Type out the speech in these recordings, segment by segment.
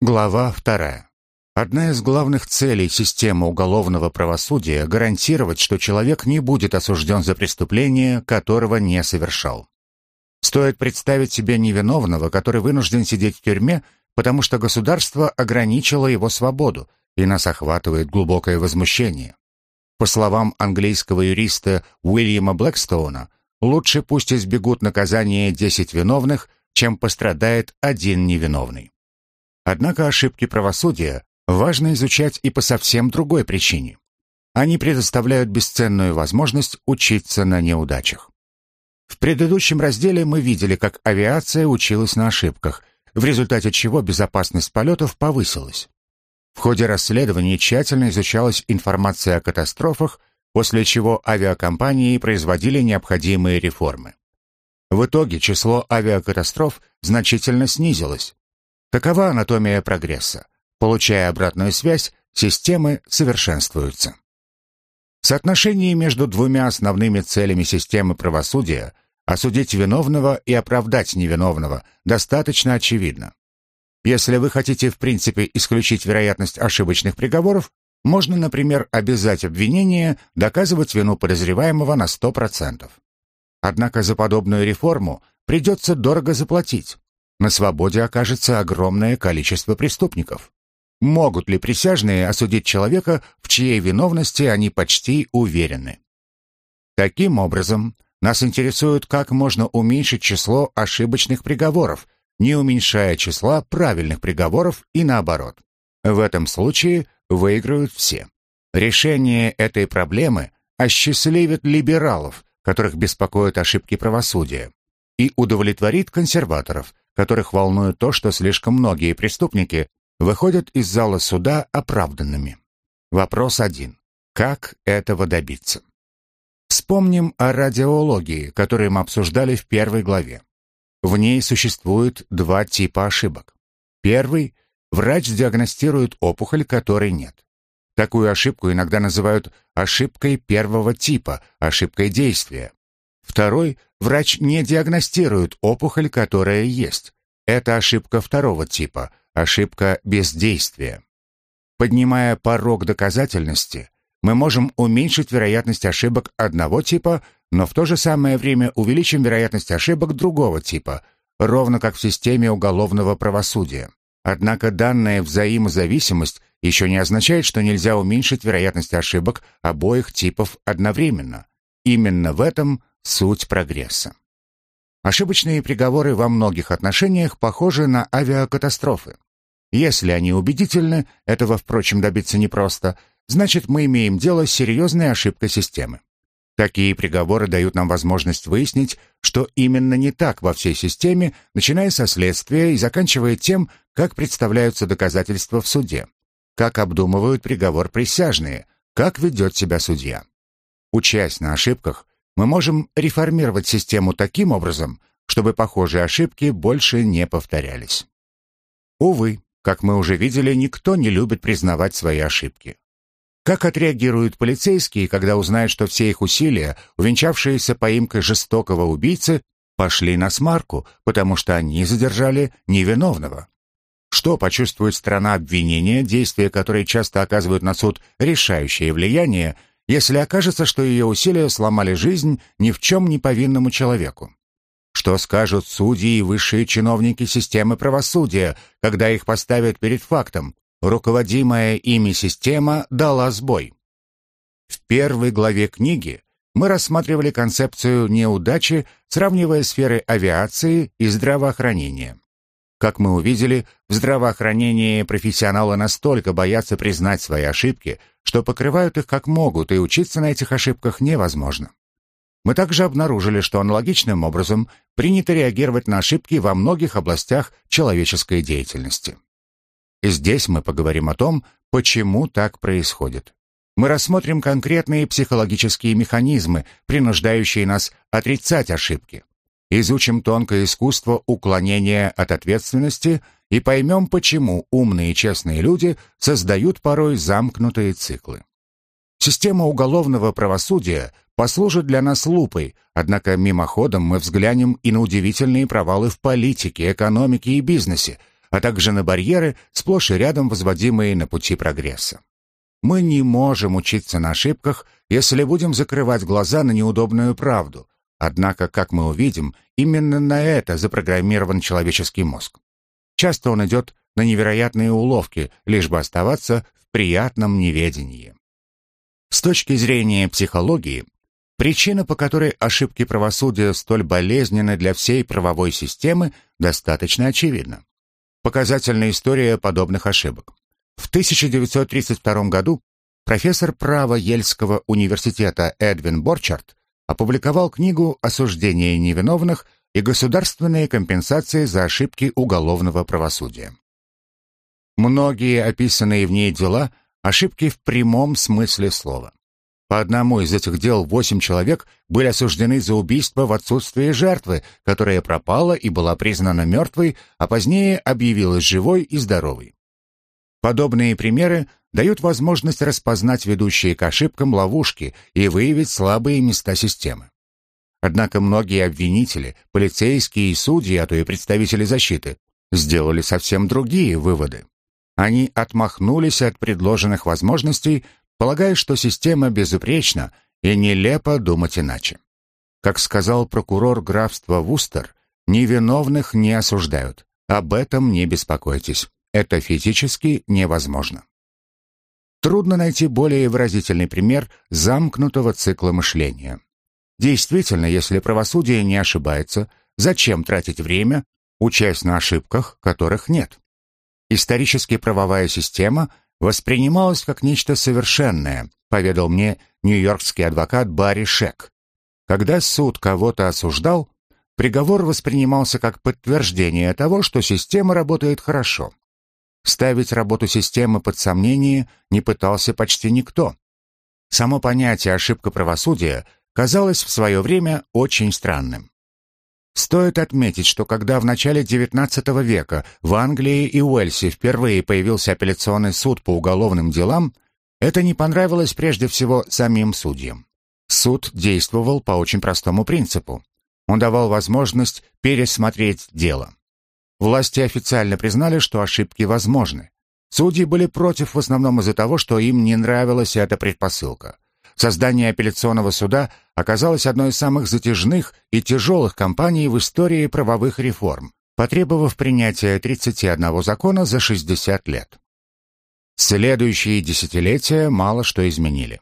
Глава вторая. Одна из главных целей системы уголовного правосудия – гарантировать, что человек не будет осужден за преступление, которого не совершал. Стоит представить себе невиновного, который вынужден сидеть в тюрьме, потому что государство ограничило его свободу, и нас охватывает глубокое возмущение. По словам английского юриста Уильяма Блэкстоуна, лучше пусть избегут наказания 10 виновных, чем пострадает один невиновный. Однако ошибки правосудия важно изучать и по совсем другой причине. Они предоставляют бесценную возможность учиться на неудачах. В предыдущем разделе мы видели, как авиация училась на ошибках, в результате чего безопасность полетов повысилась. В ходе расследования тщательно изучалась информация о катастрофах, после чего авиакомпании производили необходимые реформы. В итоге число авиакатастроф значительно снизилось, Какова анатомия прогресса? Получая обратную связь, системы совершенствуются. Соотношение между двумя основными целями системы правосудия осудить виновного и оправдать невиновного достаточно очевидно. Если вы хотите в принципе исключить вероятность ошибочных приговоров, можно, например, обязать обвинение доказывать вину подозреваемого на 100%. Однако за подобную реформу придется дорого заплатить на свободе окажется огромное количество преступников. Могут ли присяжные осудить человека, в чьей виновности они почти уверены? Таким образом, нас интересует, как можно уменьшить число ошибочных приговоров, не уменьшая числа правильных приговоров и наоборот. В этом случае выиграют все. Решение этой проблемы осчастливит либералов, которых беспокоят ошибки правосудия, и удовлетворит консерваторов, которых волнует то, что слишком многие преступники выходят из зала суда оправданными. Вопрос один. Как этого добиться? Вспомним о радиологии, которую мы обсуждали в первой главе. В ней существует два типа ошибок. Первый – врач диагностирует опухоль, которой нет. Такую ошибку иногда называют ошибкой первого типа, ошибкой действия. Второй – врач не диагностирует опухоль, которая есть. Это ошибка второго типа, ошибка бездействия. Поднимая порог доказательности, мы можем уменьшить вероятность ошибок одного типа, но в то же самое время увеличим вероятность ошибок другого типа, ровно как в системе уголовного правосудия. Однако данная взаимозависимость еще не означает, что нельзя уменьшить вероятность ошибок обоих типов одновременно. Именно в этом суть прогресса. Ошибочные приговоры во многих отношениях похожи на авиакатастрофы. Если они убедительны, этого, впрочем, добиться непросто, значит, мы имеем дело с серьезной ошибкой системы. Такие приговоры дают нам возможность выяснить, что именно не так во всей системе, начиная со следствия и заканчивая тем, как представляются доказательства в суде, как обдумывают приговор присяжные, как ведет себя судья. Учась на ошибках, мы можем реформировать систему таким образом, чтобы похожие ошибки больше не повторялись. Увы, как мы уже видели, никто не любит признавать свои ошибки. Как отреагируют полицейские, когда узнают, что все их усилия, увенчавшиеся поимкой жестокого убийцы, пошли на смарку, потому что они задержали невиновного? Что почувствует страна обвинения, действия которой часто оказывают на суд решающее влияние, если окажется, что ее усилия сломали жизнь ни в чем не повинному человеку? Что скажут судьи и высшие чиновники системы правосудия, когда их поставят перед фактом? Руководимая ими система дала сбой. В первой главе книги мы рассматривали концепцию неудачи, сравнивая сферы авиации и здравоохранения. Как мы увидели, в здравоохранении профессионалы настолько боятся признать свои ошибки, что покрывают их как могут, и учиться на этих ошибках невозможно. Мы также обнаружили, что аналогичным образом принято реагировать на ошибки во многих областях человеческой деятельности. И здесь мы поговорим о том, почему так происходит. Мы рассмотрим конкретные психологические механизмы, принуждающие нас отрицать ошибки изучим тонкое искусство уклонения от ответственности и поймем, почему умные и честные люди создают порой замкнутые циклы. Система уголовного правосудия послужит для нас лупой, однако мимоходом мы взглянем и на удивительные провалы в политике, экономике и бизнесе, а также на барьеры, сплошь и рядом возводимые на пути прогресса. Мы не можем учиться на ошибках, если будем закрывать глаза на неудобную правду. Однако, как мы увидим, именно на это запрограммирован человеческий мозг. Часто он идет на невероятные уловки, лишь бы оставаться в приятном неведении. С точки зрения психологии, причина, по которой ошибки правосудия столь болезненны для всей правовой системы, достаточно очевидна. Показательная история подобных ошибок. В 1932 году профессор права Ельского университета Эдвин Борчард опубликовал книгу «Осуждение невиновных и государственные компенсации за ошибки уголовного правосудия». Многие описанные в ней дела – ошибки в прямом смысле слова. По одному из этих дел восемь человек были осуждены за убийство в отсутствие жертвы, которая пропала и была признана мертвой, а позднее объявилась живой и здоровой. Подобные примеры дают возможность распознать ведущие к ошибкам ловушки и выявить слабые места системы. Однако многие обвинители, полицейские и судьи, а то и представители защиты, сделали совсем другие выводы. Они отмахнулись от предложенных возможностей, полагая, что система безупречна и нелепо думать иначе. Как сказал прокурор графства Вустер, невиновных не осуждают. Об этом не беспокойтесь. Это физически невозможно. Трудно найти более выразительный пример замкнутого цикла мышления. Действительно, если правосудие не ошибается, зачем тратить время, учась на ошибках, которых нет? Исторически правовая система воспринималась как нечто совершенное, поведал мне нью-йоркский адвокат Барри Шек. Когда суд кого-то осуждал, приговор воспринимался как подтверждение того, что система работает хорошо. Ставить работу системы под сомнение не пытался почти никто. Само понятие «ошибка правосудия» казалось в свое время очень странным. Стоит отметить, что когда в начале XIX века в Англии и Уэльсе впервые появился апелляционный суд по уголовным делам, это не понравилось прежде всего самим судьям. Суд действовал по очень простому принципу. Он давал возможность пересмотреть дело. Власти официально признали, что ошибки возможны. Судьи были против в основном из-за того, что им не нравилась эта предпосылка. Создание апелляционного суда оказалось одной из самых затяжных и тяжелых кампаний в истории правовых реформ, потребовав принятия 31 закона за 60 лет. Следующие десятилетия мало что изменили.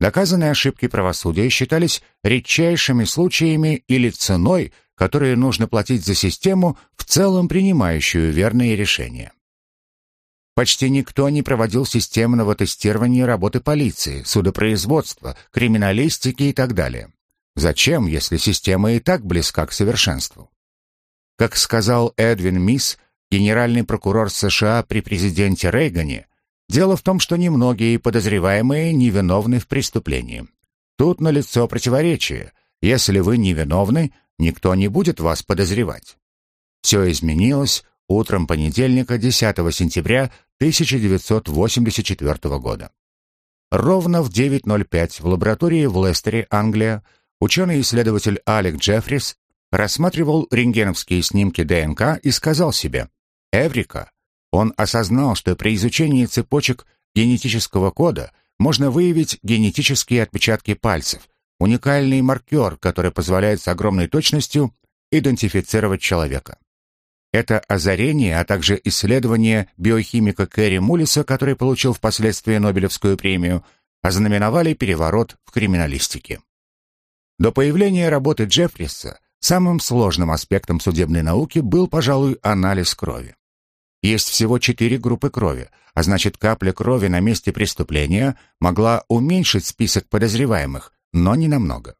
Доказанные ошибки правосудия считались редчайшими случаями или ценой, которые нужно платить за систему, в целом принимающую верные решения. Почти никто не проводил системного тестирования работы полиции, судопроизводства, криминалистики и так далее. Зачем, если система и так близка к совершенству? Как сказал Эдвин Мисс, генеральный прокурор США при президенте Рейгане, дело в том, что немногие подозреваемые невиновны в преступлении. Тут налицо противоречие. Если вы невиновны, Никто не будет вас подозревать. Все изменилось утром понедельника 10 сентября 1984 года. Ровно в 9.05 в лаборатории в Лестере, Англия, ученый-исследователь Алек Джеффрис рассматривал рентгеновские снимки ДНК и сказал себе «Эврика». Он осознал, что при изучении цепочек генетического кода можно выявить генетические отпечатки пальцев, уникальный маркер, который позволяет с огромной точностью идентифицировать человека. Это озарение, а также исследование биохимика Кэрри Мулиса, который получил впоследствии Нобелевскую премию, ознаменовали переворот в криминалистике. До появления работы Джеффриса самым сложным аспектом судебной науки был, пожалуй, анализ крови. Есть всего четыре группы крови, а значит, капля крови на месте преступления могла уменьшить список подозреваемых, но не намного.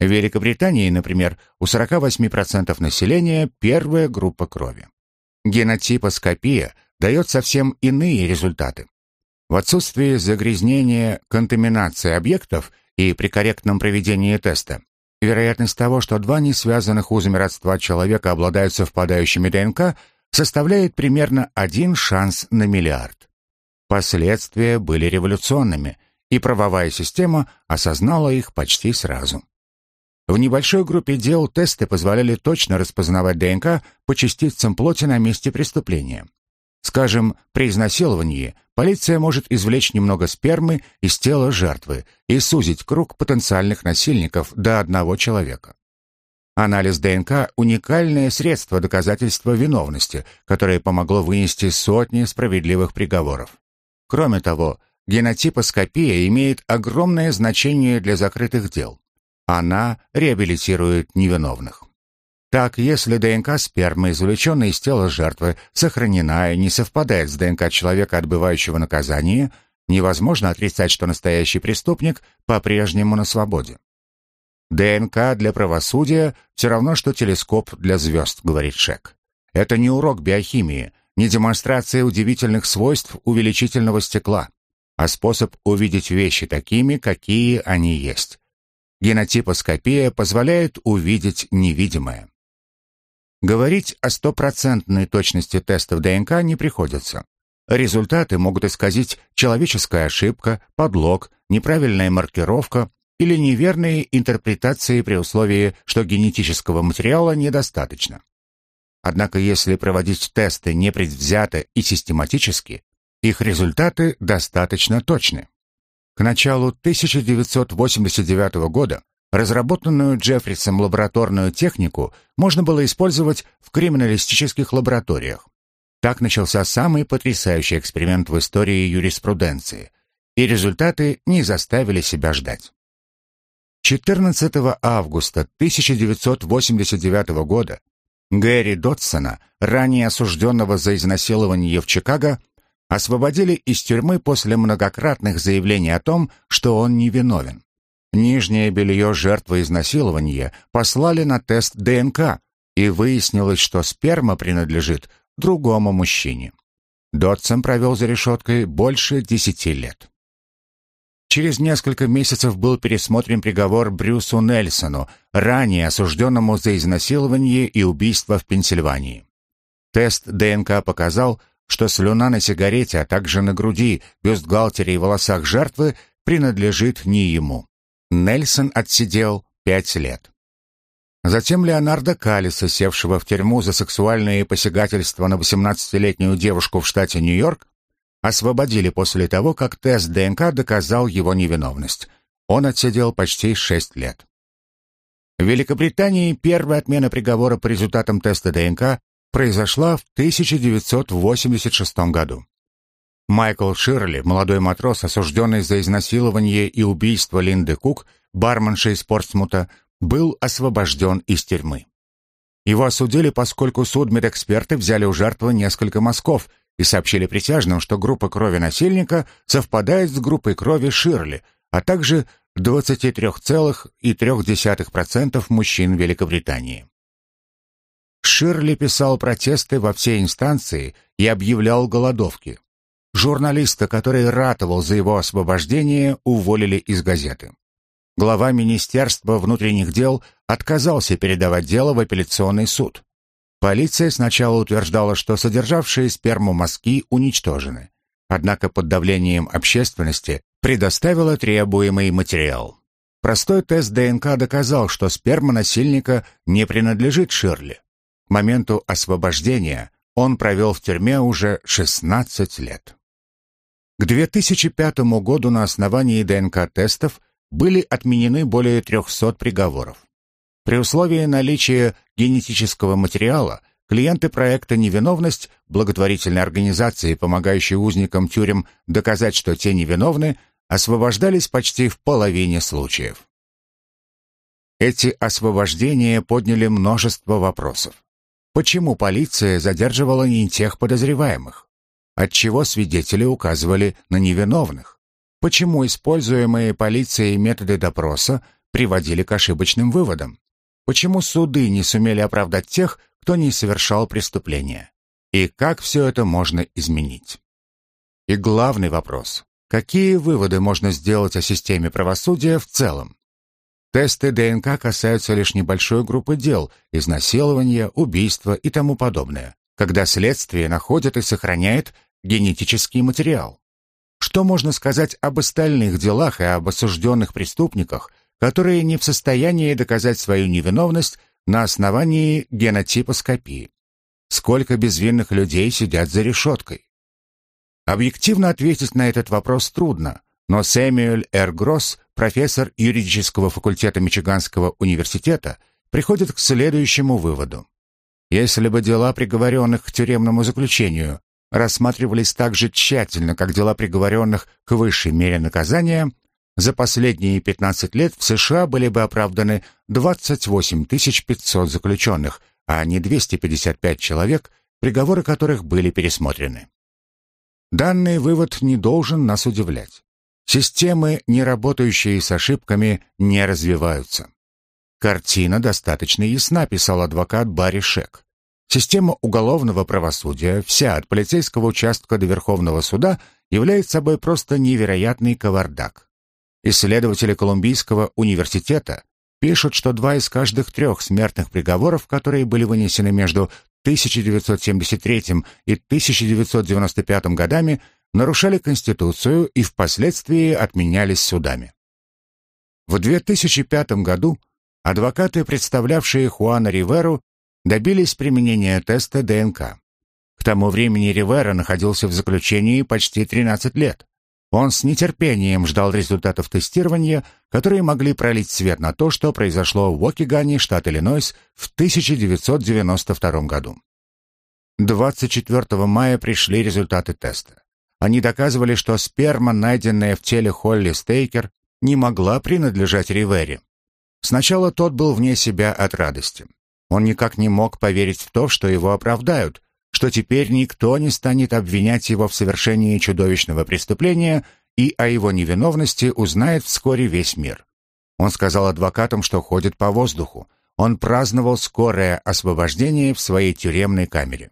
В Великобритании, например, у 48% населения первая группа крови. Генотипоскопия дает совсем иные результаты. В отсутствии загрязнения, контаминации объектов и при корректном проведении теста, вероятность того, что два несвязанных узами родства человека обладают совпадающими ДНК, составляет примерно один шанс на миллиард. Последствия были революционными – и правовая система осознала их почти сразу. В небольшой группе дел тесты позволяли точно распознавать ДНК по частицам плоти на месте преступления. Скажем, при изнасиловании полиция может извлечь немного спермы из тела жертвы и сузить круг потенциальных насильников до одного человека. Анализ ДНК – уникальное средство доказательства виновности, которое помогло вынести сотни справедливых приговоров. Кроме того, генотипоскопия имеет огромное значение для закрытых дел. Она реабилитирует невиновных. Так, если ДНК спермы, извлеченной из тела жертвы, сохранена и не совпадает с ДНК человека, отбывающего наказание, невозможно отрицать, что настоящий преступник по-прежнему на свободе. ДНК для правосудия все равно, что телескоп для звезд, говорит Шек. Это не урок биохимии, не демонстрация удивительных свойств увеличительного стекла, а способ увидеть вещи такими, какие они есть. Генотипоскопия позволяет увидеть невидимое. Говорить о стопроцентной точности тестов ДНК не приходится. Результаты могут исказить человеческая ошибка, подлог, неправильная маркировка или неверные интерпретации при условии, что генетического материала недостаточно. Однако если проводить тесты непредвзято и систематически, их результаты достаточно точны. К началу 1989 года Разработанную Джеффрисом лабораторную технику можно было использовать в криминалистических лабораториях. Так начался самый потрясающий эксперимент в истории юриспруденции, и результаты не заставили себя ждать. 14 августа 1989 года Гэри Дотсона, ранее осужденного за изнасилование в Чикаго, освободили из тюрьмы после многократных заявлений о том, что он невиновен. Нижнее белье жертвы изнасилования послали на тест ДНК, и выяснилось, что сперма принадлежит другому мужчине. Дотсон провел за решеткой больше десяти лет. Через несколько месяцев был пересмотрен приговор Брюсу Нельсону, ранее осужденному за изнасилование и убийство в Пенсильвании. Тест ДНК показал, что слюна на сигарете, а также на груди, бюстгальтере и волосах жертвы принадлежит не ему. Нельсон отсидел пять лет. Затем Леонардо Калиса, севшего в тюрьму за сексуальные посягательства на 18-летнюю девушку в штате Нью-Йорк, освободили после того, как тест ДНК доказал его невиновность. Он отсидел почти шесть лет. В Великобритании первая отмена приговора по результатам теста ДНК произошла в 1986 году. Майкл Ширли, молодой матрос, осужденный за изнасилование и убийство Линды Кук, барменши из Портсмута, был освобожден из тюрьмы. Его осудили, поскольку судмедэксперты взяли у жертвы несколько мазков и сообщили присяжным, что группа крови насильника совпадает с группой крови Ширли, а также 23,3% мужчин Великобритании. Ширли писал протесты во все инстанции и объявлял голодовки. Журналиста, который ратовал за его освобождение, уволили из газеты. Глава Министерства внутренних дел отказался передавать дело в апелляционный суд. Полиция сначала утверждала, что содержавшие сперму мазки уничтожены, однако под давлением общественности предоставила требуемый материал. Простой тест ДНК доказал, что сперма насильника не принадлежит Ширли. К моменту освобождения он провел в тюрьме уже 16 лет. К 2005 году на основании ДНК-тестов были отменены более 300 приговоров. При условии наличия генетического материала клиенты проекта «Невиновность» благотворительной организации, помогающей узникам тюрем доказать, что те невиновны, освобождались почти в половине случаев. Эти освобождения подняли множество вопросов. Почему полиция задерживала не тех подозреваемых? отчего свидетели указывали на невиновных. Почему используемые полицией методы допроса приводили к ошибочным выводам? Почему суды не сумели оправдать тех, кто не совершал преступления? И как все это можно изменить? И главный вопрос. Какие выводы можно сделать о системе правосудия в целом? Тесты ДНК касаются лишь небольшой группы дел – изнасилования, убийства и тому подобное когда следствие находит и сохраняет генетический материал. Что можно сказать об остальных делах и об осужденных преступниках, которые не в состоянии доказать свою невиновность на основании генотипоскопии. Сколько безвинных людей сидят за решеткой? Объективно ответить на этот вопрос трудно, но Сэмюэль Р. Гросс, профессор юридического факультета Мичиганского университета, приходит к следующему выводу. Если бы дела приговоренных к тюремному заключению рассматривались так же тщательно, как дела приговоренных к высшей мере наказания, за последние 15 лет в США были бы оправданы 28 500 заключенных, а не 255 человек, приговоры которых были пересмотрены. Данный вывод не должен нас удивлять. Системы, не работающие с ошибками, не развиваются. Картина достаточно ясна, писал адвокат Барри Шек. Система уголовного правосудия, вся от полицейского участка до Верховного суда, является собой просто невероятный кавардак. Исследователи Колумбийского университета пишут, что два из каждых трех смертных приговоров, которые были вынесены между 1973 и 1995 годами, нарушали Конституцию и впоследствии отменялись судами. В 2005 году адвокаты, представлявшие Хуана Риверу, добились применения теста ДНК. К тому времени Ривера находился в заключении почти 13 лет. Он с нетерпением ждал результатов тестирования, которые могли пролить свет на то, что произошло в Уокигане, штат Иллинойс, в 1992 году. 24 мая пришли результаты теста. Они доказывали, что сперма, найденная в теле Холли Стейкер, не могла принадлежать Ривере. Сначала тот был вне себя от радости. Он никак не мог поверить в то, что его оправдают, что теперь никто не станет обвинять его в совершении чудовищного преступления и о его невиновности узнает вскоре весь мир. Он сказал адвокатам, что ходит по воздуху. Он праздновал скорое освобождение в своей тюремной камере.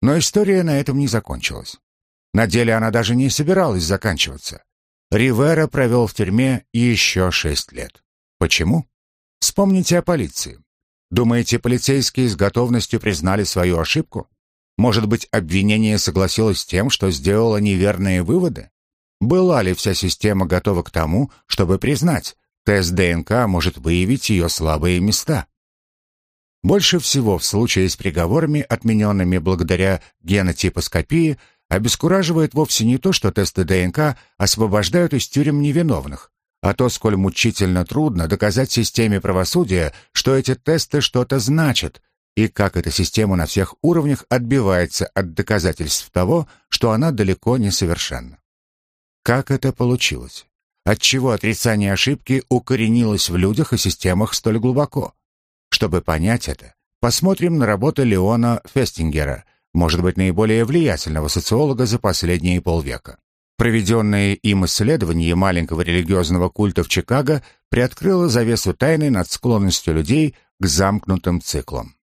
Но история на этом не закончилась. На деле она даже не собиралась заканчиваться. Ривера провел в тюрьме еще шесть лет. Почему? Вспомните о полиции. Думаете, полицейские с готовностью признали свою ошибку? Может быть, обвинение согласилось с тем, что сделало неверные выводы? Была ли вся система готова к тому, чтобы признать, тест ДНК может выявить ее слабые места? Больше всего в случае с приговорами, отмененными благодаря генотипоскопии, обескураживает вовсе не то, что тесты ДНК освобождают из тюрем невиновных, а то, сколь мучительно трудно доказать системе правосудия, что эти тесты что-то значат, и как эта система на всех уровнях отбивается от доказательств того, что она далеко не совершенна. Как это получилось? Отчего отрицание ошибки укоренилось в людях и системах столь глубоко? Чтобы понять это, посмотрим на работы Леона Фестингера, может быть, наиболее влиятельного социолога за последние полвека. Проведенное им исследование маленького религиозного культа в Чикаго приоткрыло завесу тайны над склонностью людей к замкнутым циклам.